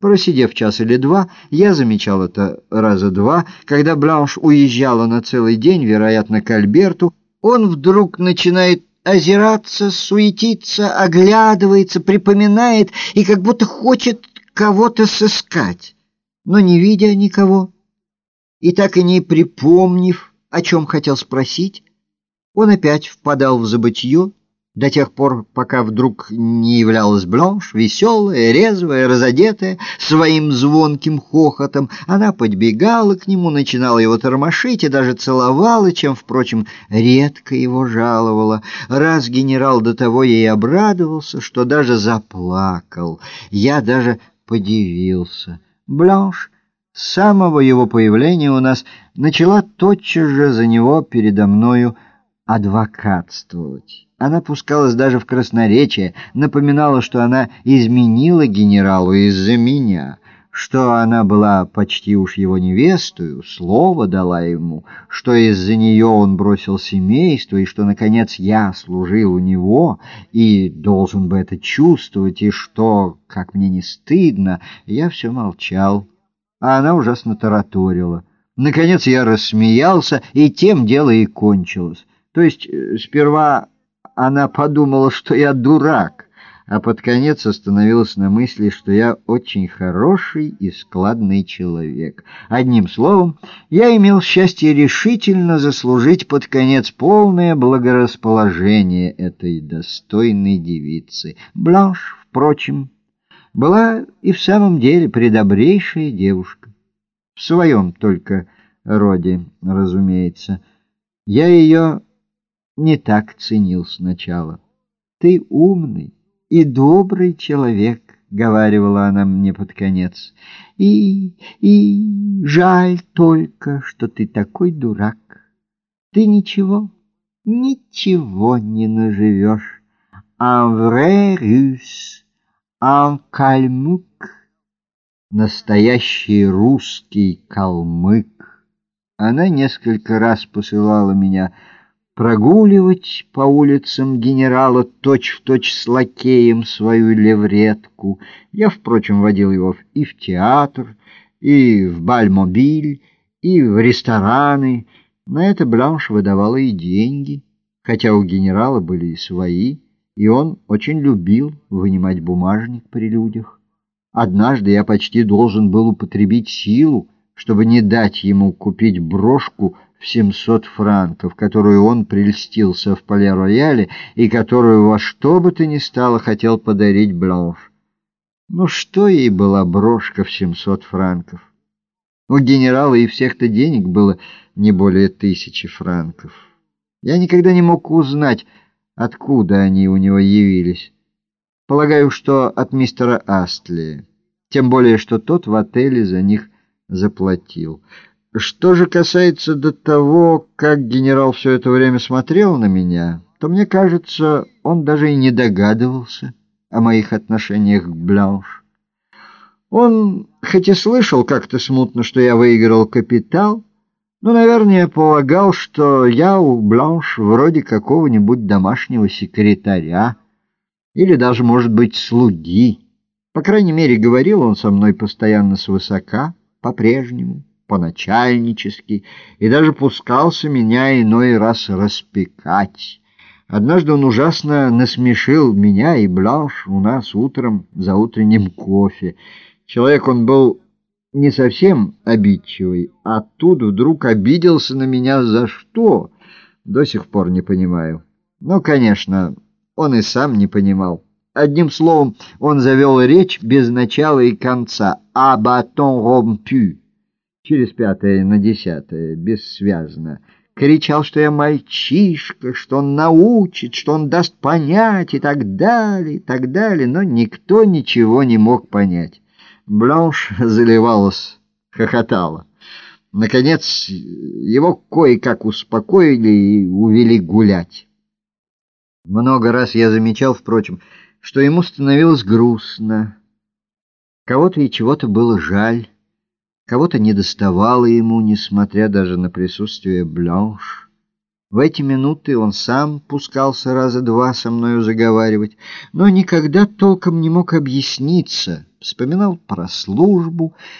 Просидев час или два, я замечал это раза два, когда Бланш уезжала на целый день, вероятно, к Альберту, он вдруг начинает озираться, суетиться, оглядывается, припоминает и как будто хочет кого-то сыскать, но не видя никого, и так и не припомнив, о чем хотел спросить, он опять впадал в забытье, до тех пор, пока вдруг не являлась Бланш, веселая, резвая, разодетая, своим звонким хохотом. Она подбегала к нему, начинала его тормошить и даже целовала, чем, впрочем, редко его жаловала. Раз генерал до того ей обрадовался, что даже заплакал. Я даже подивился. Бланш с самого его появления у нас начала тотчас же за него передо мною адвокатствовать. Она пускалась даже в красноречие, напоминала, что она изменила генералу из-за меня, что она была почти уж его невестою, слово дала ему, что из-за нее он бросил семейство, и что, наконец, я служил у него и должен бы это чувствовать, и что, как мне не стыдно, я все молчал, а она ужасно тараторила. Наконец я рассмеялся, и тем дело и кончилось. То есть э, сперва она подумала, что я дурак, а под конец остановилась на мысли, что я очень хороший и складный человек. Одним словом, я имел счастье решительно заслужить под конец полное благорасположение этой достойной девицы. Бланш, впрочем, была и в самом деле предобрейшая девушка. В своем только роде, разумеется. Я ее не так ценил сначала. «Ты умный и добрый человек», — говаривала она мне под конец. «И... и... жаль только, что ты такой дурак. Ты ничего, ничего не наживешь. Un vrai настоящий русский калмык». Она несколько раз посылала меня прогуливать по улицам генерала точь-в-точь точь с лакеем свою левретку. Я, впрочем, водил его и в театр, и в бальмобиль, и в рестораны. На это Бланш выдавала и деньги, хотя у генерала были и свои, и он очень любил вынимать бумажник при людях. Однажды я почти должен был употребить силу, чтобы не дать ему купить брошку в 700 франков, которую он прельстился в Пале-Рояле и которую во что бы то ни стало хотел подарить Бланш. Ну что ей была брошка в 700 франков? У генерала и всех-то денег было не более тысячи франков. Я никогда не мог узнать, откуда они у него явились. Полагаю, что от мистера Астли, тем более, что тот в отеле за них заплатил. Что же касается до того, как генерал все это время смотрел на меня, то мне кажется, он даже и не догадывался о моих отношениях к Бланш. Он хоть и слышал как-то смутно, что я выиграл капитал, но, наверное, полагал, что я у Бланш вроде какого-нибудь домашнего секретаря или даже, может быть, слуги. По крайней мере, говорил он со мной постоянно свысока, по-прежнему по-начальнически и даже пускался меня иной раз распекать. Однажды он ужасно насмешил меня и Бланш у нас утром за утренним кофе. Человек он был не совсем обидчивый, а тут вдруг обиделся на меня за что, до сих пор не понимаю. Ну, конечно, он и сам не понимал. Одним словом, он завел речь без начала и конца «а батон ромпю» через пятое на десятое, бессвязно. Кричал, что я мальчишка, что он научит, что он даст понять и так далее, и так далее, но никто ничего не мог понять. Бланш заливалась, хохотала. Наконец, его кое-как успокоили и увели гулять. Много раз я замечал, впрочем, что ему становилось грустно. Кого-то и чего-то было жаль. Кого-то недоставало ему, несмотря даже на присутствие Бланш. В эти минуты он сам пускался раза два со мною заговаривать, но никогда толком не мог объясниться, вспоминал про службу,